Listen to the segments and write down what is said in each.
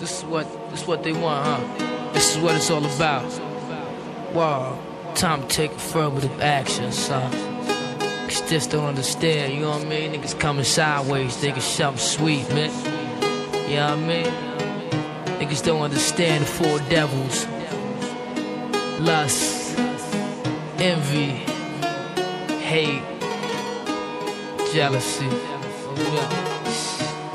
This is what this is what they want, huh? This is what it's all about. Wow, time to take affirmative action, son. Cause this don't understand, you know what I mean? Niggas coming sideways, thinking something sweet, man. You know what I mean? Niggas don't understand the four devils. Lust, envy, hate, jealousy.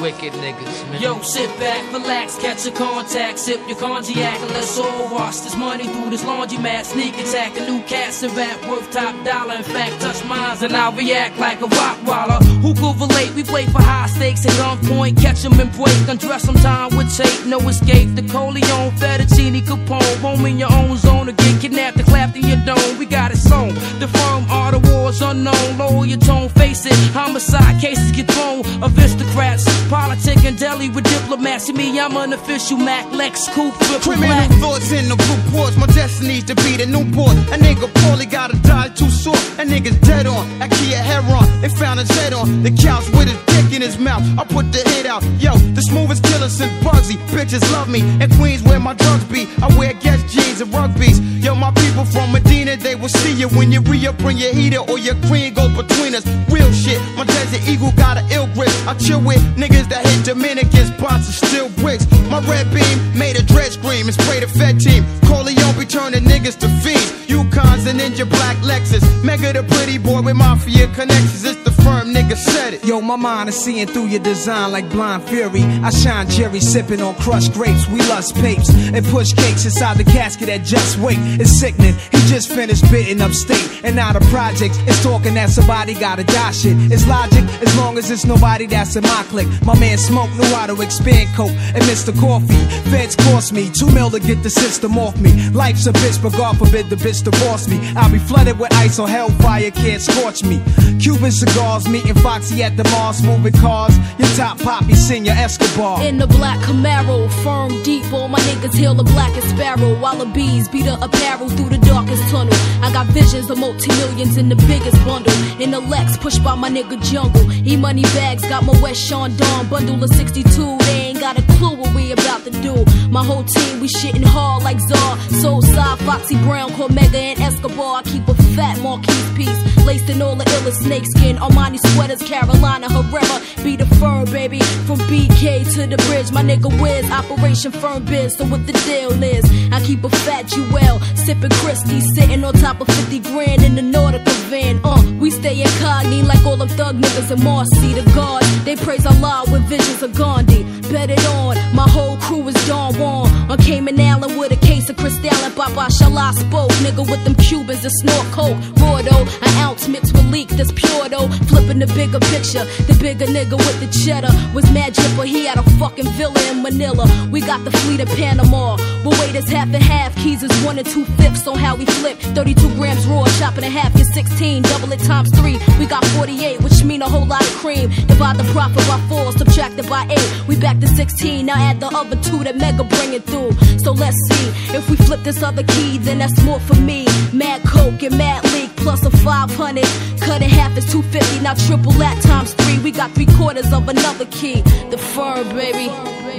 Wicked niggas, man. Yo, sit back, relax, catch a contact, sip your cognac, and let's all wash this money through this laundromat. Sneak attack, a new cast and rap worth top dollar. In fact, touch mines and I'll react like a rock waller. Who could relate? We play for high stakes at gunpoint, catch 'em and break. Undress some time with tape, no escape. The Coleon, Fettuccine, Capone, home in your own zone to get kidnapped and clapped in your dome. We got it sewn. The firm are the wars unknown. Lower your tone, face it. Homicide cases get thrown. Aristocrats, politic and deli with diplomats. See me, I'm an official Mac Lex triple Criminal black. thoughts in the blue ports. My destiny's to be the new boss. A nigga poorly gotta die too soon. A nigga's dead on. That Kia Heron. They found his head on the couch with his dick in his mouth. I put the hit out. Yo, the smoothest killer since Bugsy. Bitches love me. And Queens where my drugs be. I wear Guess jeans and rugbies. Yo, my people from Medina, they will see you when you re up, bring your heater or your cream goes between us. Real shit. My Desert Eagle got an ill grip. I chill with niggas that hit Dominican spots and still bricks. My red beam made a dread scream and spray the Fed team. Corleone be turning niggas to fiends. Yukons and Ninja Black Lexus. Mega the pretty boy with mafia connections. It's the firm nigga said it. Yo, my mind is seeing through your design like blind fury. I shine Jerry sipping on crushed grapes. We lust papes and push cakes inside the casket at just wait. It's sickening. He just finished bitten upstate and now the projects. is talking that somebody gotta die shit. It's logic as long as it's nobody that's in my clique. My man Smoke knew how to expand coke and Mr. Coffee. Feds cost me two mil to get the system off me. Life's a bitch, but God forbid the bitch divorce me. I'll be flooded with ice or hellfire can't scorch me. Cuban cigars, meeting Foxy at the Mars, moving cars. Your top poppy, senior Escobar. In the black Camaro, firm deep, all my niggas hail the blackest sparrow. While the bees beat the apparel through the darkest tunnel. I got visions of multi-millions in the biggest bundle. In the Lex, pushed by my nigga Jungle. E money bags, got my West Sean Dawn bundle of 62. They ain't got a clue what we about to do. My whole team, we shitting hard like Czar. Soul side, Foxy Brown, Cormega, and Escobar. I keep a fat Marquise piece, laced in all the illest snakeskin. Armani sweaters, Carolina Herrera. Be the fur, baby. From BK to the bridge, my nigga Wiz, Operation Firm Biz. So what the deal is, I keep a fat Jewel, sipping Christie, sitting on top of 50 grand in the Nautica van. Uh, we stay incognito like all them thug niggas in Marcy. The guards, they praise Allah with visions of Gandhi. Bet it on, my whole crew is Don Juan. On Cayman Island with a case of Cristal and Papa Shala spoke. Nigga with them Cubans that snort coke. Raw an ounce mixed with leak that's pure though. Flipping the bigger picture, the bigger nigga with the cheddar was mad jipper. He had a fucking villa in Manila. We got the fleet of Panama. But wait, it's half and half. Keys is one and two fifths on how we flip. 32 grams raw, chopping in half, get 16. Double it times three. We got 48, which mean a whole lot of cream. Divide the profit by four, subtract it by eight. We back to 16. Now add the other two that Mega bringing through. So let's see if we flip this other key, then that's more for me. Mad Coke and Mad Leak plus a 500. Cut in half is 250. Now triple that times three. We got three quarters of another key. The fur, baby.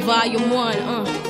Volume one, uh.